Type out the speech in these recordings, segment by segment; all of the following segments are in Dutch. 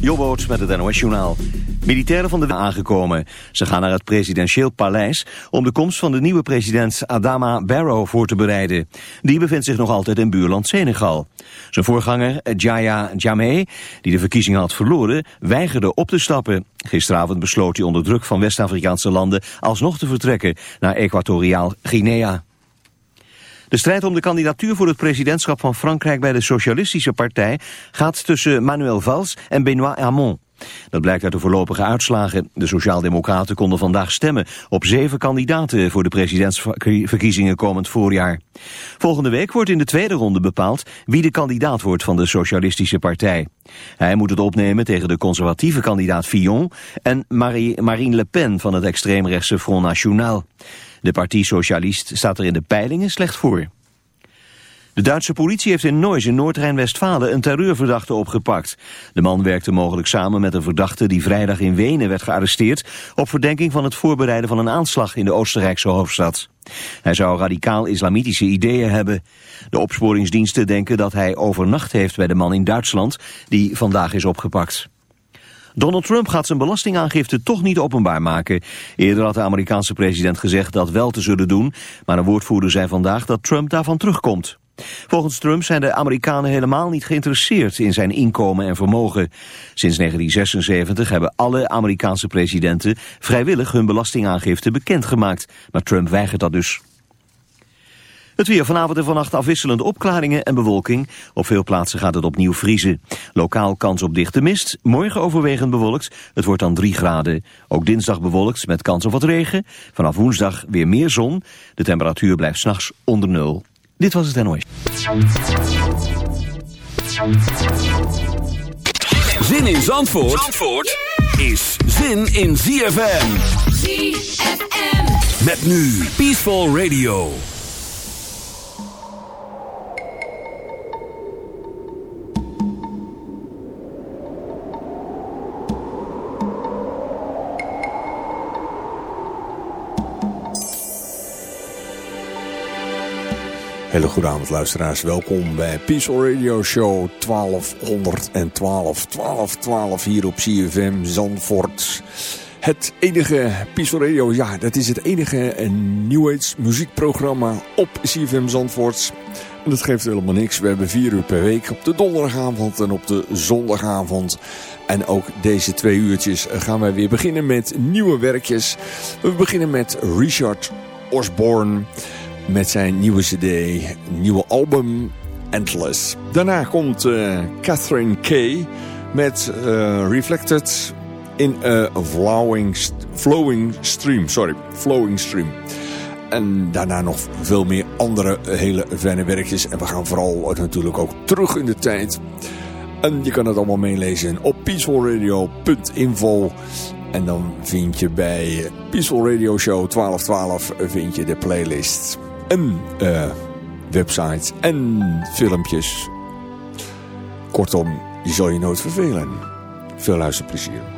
Jobboot met het NOS Journaal. Militairen van de aangekomen. Ze gaan naar het presidentieel paleis om de komst van de nieuwe president Adama Barrow voor te bereiden. Die bevindt zich nog altijd in buurland Senegal. Zijn voorganger Jaya Jammeh, die de verkiezingen had verloren, weigerde op te stappen. Gisteravond besloot hij onder druk van West-Afrikaanse landen alsnog te vertrekken naar Equatoriaal Guinea. De strijd om de kandidatuur voor het presidentschap van Frankrijk bij de Socialistische Partij gaat tussen Manuel Valls en Benoît Hamon. Dat blijkt uit de voorlopige uitslagen. De Sociaaldemocraten konden vandaag stemmen op zeven kandidaten voor de presidentsverkiezingen komend voorjaar. Volgende week wordt in de tweede ronde bepaald wie de kandidaat wordt van de Socialistische Partij. Hij moet het opnemen tegen de conservatieve kandidaat Fillon en Marine Le Pen van het extreemrechtse Front National. De partij Socialist staat er in de peilingen slecht voor. De Duitse politie heeft in Neuss in Noord-Rijn-Westfalen een terreurverdachte opgepakt. De man werkte mogelijk samen met een verdachte die vrijdag in Wenen werd gearresteerd... op verdenking van het voorbereiden van een aanslag in de Oostenrijkse hoofdstad. Hij zou radicaal-islamitische ideeën hebben. De opsporingsdiensten denken dat hij overnacht heeft bij de man in Duitsland... die vandaag is opgepakt. Donald Trump gaat zijn belastingaangifte toch niet openbaar maken. Eerder had de Amerikaanse president gezegd dat wel te zullen doen... maar een woordvoerder zei vandaag dat Trump daarvan terugkomt. Volgens Trump zijn de Amerikanen helemaal niet geïnteresseerd in zijn inkomen en vermogen. Sinds 1976 hebben alle Amerikaanse presidenten vrijwillig hun belastingaangifte bekendgemaakt. Maar Trump weigert dat dus. Het weer vanavond en vannacht afwisselend opklaringen en bewolking. Op veel plaatsen gaat het opnieuw vriezen. Lokaal kans op dichte mist. Morgen overwegend bewolkt. Het wordt dan 3 graden. Ook dinsdag bewolkt met kans op wat regen. Vanaf woensdag weer meer zon. De temperatuur blijft s'nachts onder nul. Dit was het NOS. Zin in Zandvoort, Zandvoort is zin in ZFM. ZFM. Met nu Peaceful Radio. Hele goede avond luisteraars, welkom bij Peaceful Radio Show 1212. 1212 hier op CFM Zandvoort. Het enige Peaceful Radio, ja dat is het enige New Age muziekprogramma op CFM Zandvoort. En dat geeft helemaal niks, we hebben vier uur per week op de donderdagavond en op de zondagavond. En ook deze twee uurtjes gaan wij weer beginnen met nieuwe werkjes. We beginnen met Richard Osborne met zijn nieuwe cd, nieuwe album Endless. Daarna komt uh, Catherine Kay met uh, Reflected in a flowing, flowing Stream. Sorry, Flowing Stream. En daarna nog veel meer andere hele fijne werkjes. En we gaan vooral natuurlijk ook terug in de tijd. En je kan het allemaal meelezen op peacefulradio.info. En dan vind je bij Peaceful Radio Show 1212 vind je de playlist en uh, websites en filmpjes. Kortom, je zal je nooit vervelen. Veel luisterplezier.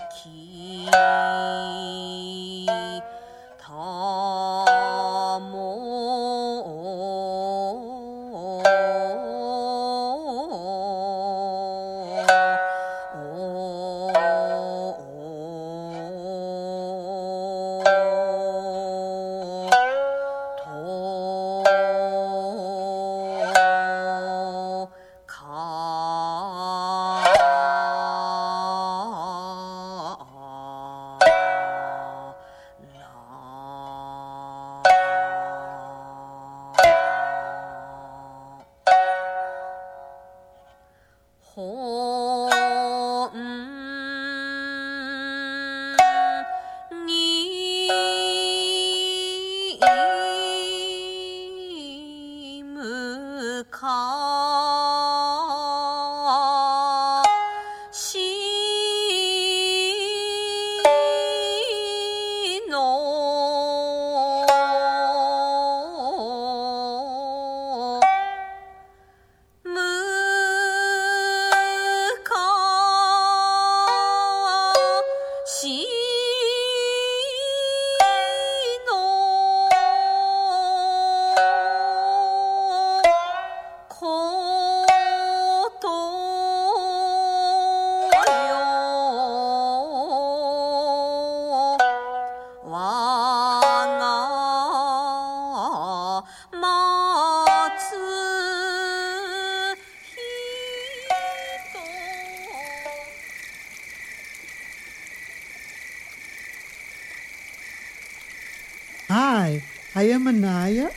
aqui.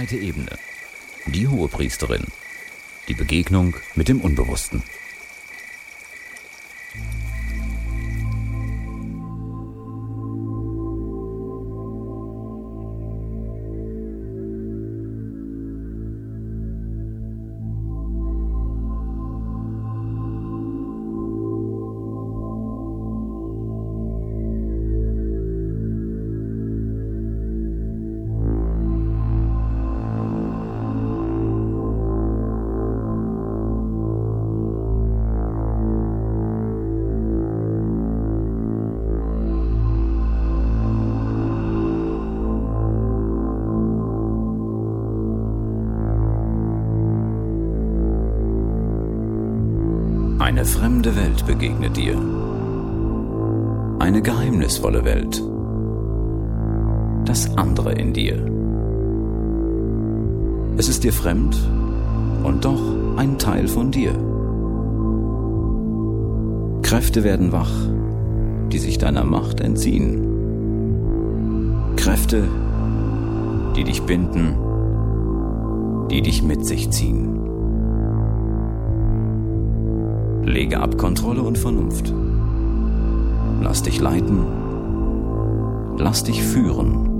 Zweite Ebene. Die Hohepriesterin. Die Begegnung mit dem Unbewussten. Fremde Welt begegnet dir. Eine geheimnisvolle Welt. Das andere in dir. Es ist dir fremd und doch ein Teil von dir. Kräfte werden wach, die sich deiner Macht entziehen. Kräfte, die dich binden, die dich mit sich ziehen. Lege ab Kontrolle und Vernunft. Lass dich leiten. Lass dich führen.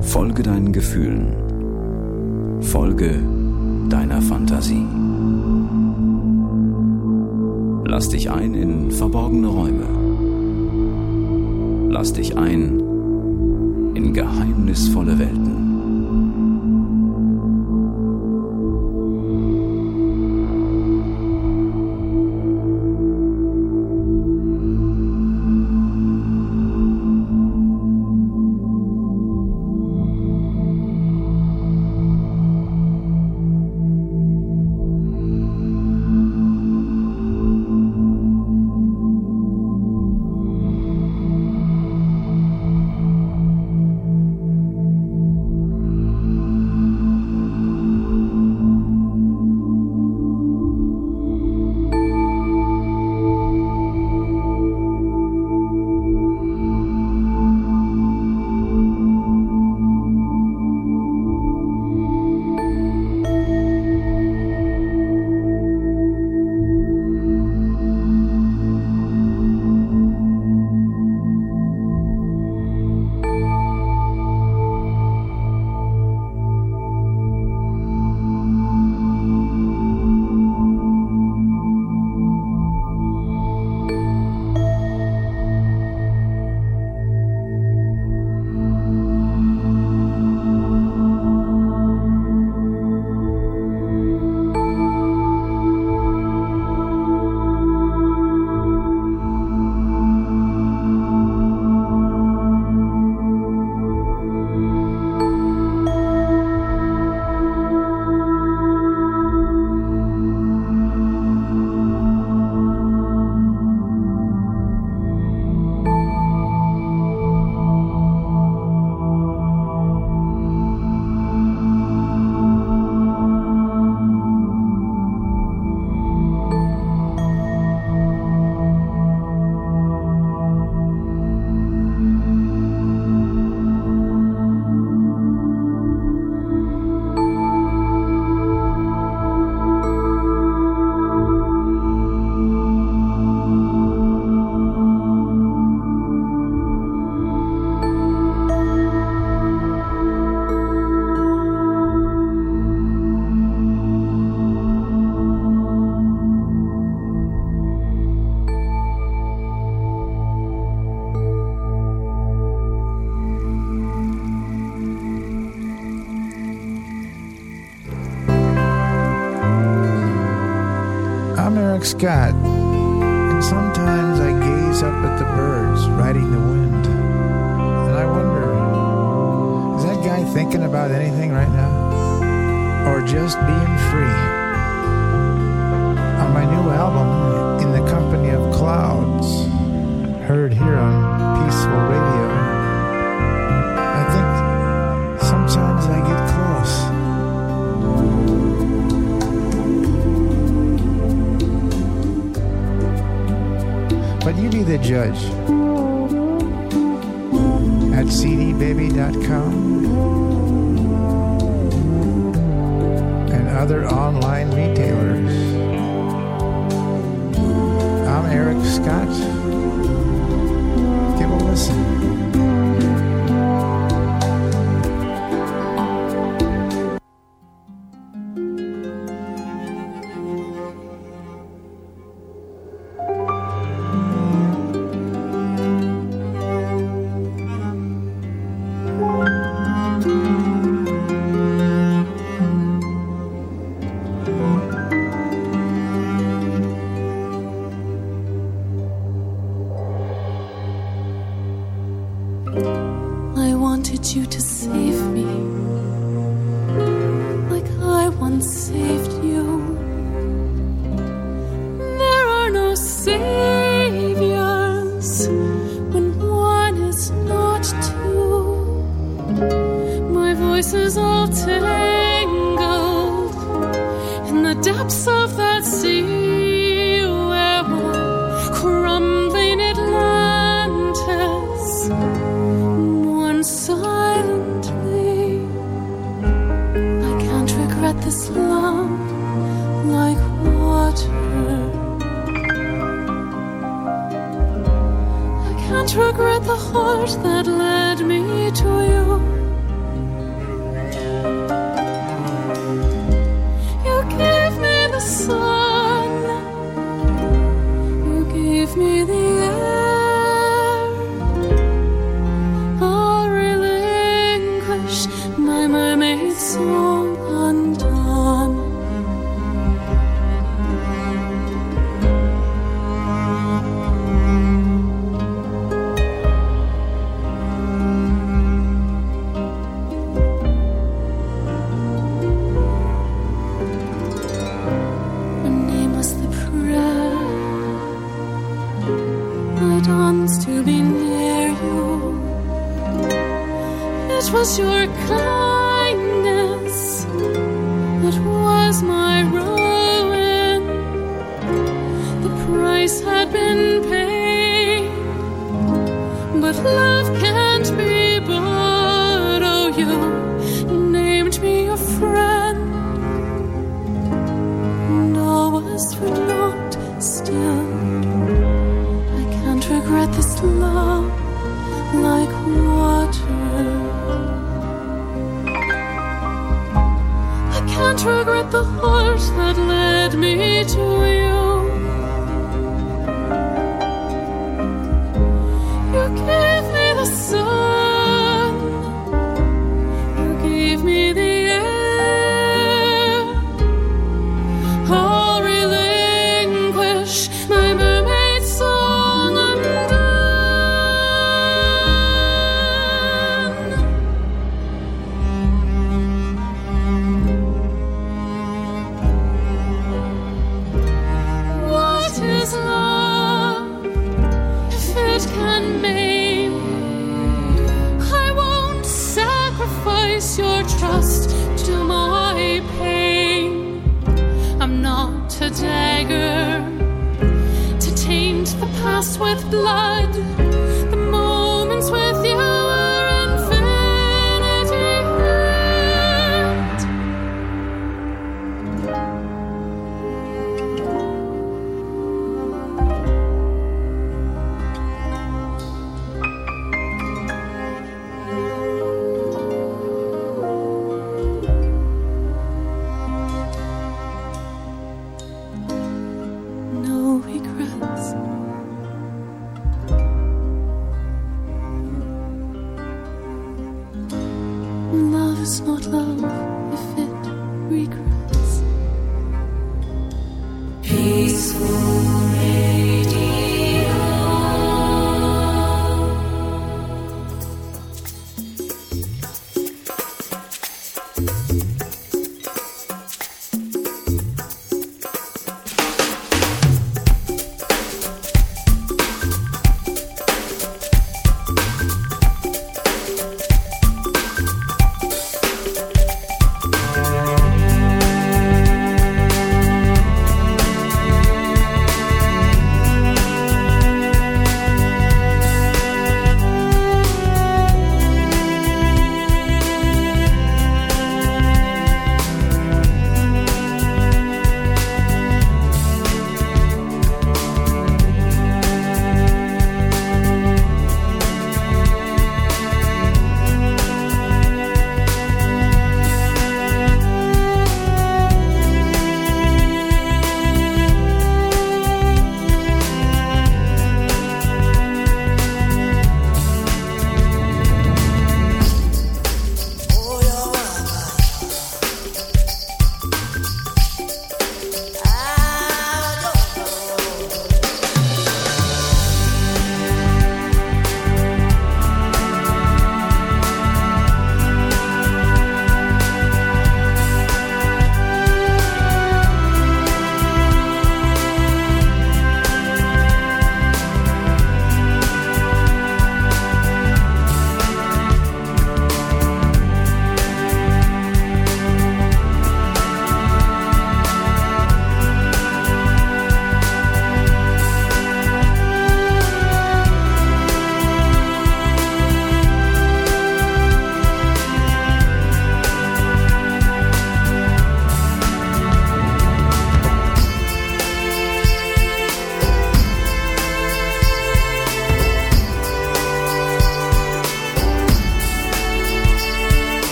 Folge deinen Gefühlen. Folge deiner Fantasie. Lass dich ein in verborgene Räume. Lass dich ein in geheimnisvolle Welten. And sometimes I gaze up at the birds riding the wind, and I wonder is that guy thinking about anything right now? Or just being free? Judge. voices all tangled in the depths of that sea where one crumbling Atlantis mourns silently. I can't regret this lump like water. I can't regret the heart that led me to you. regret the horse that led me to you.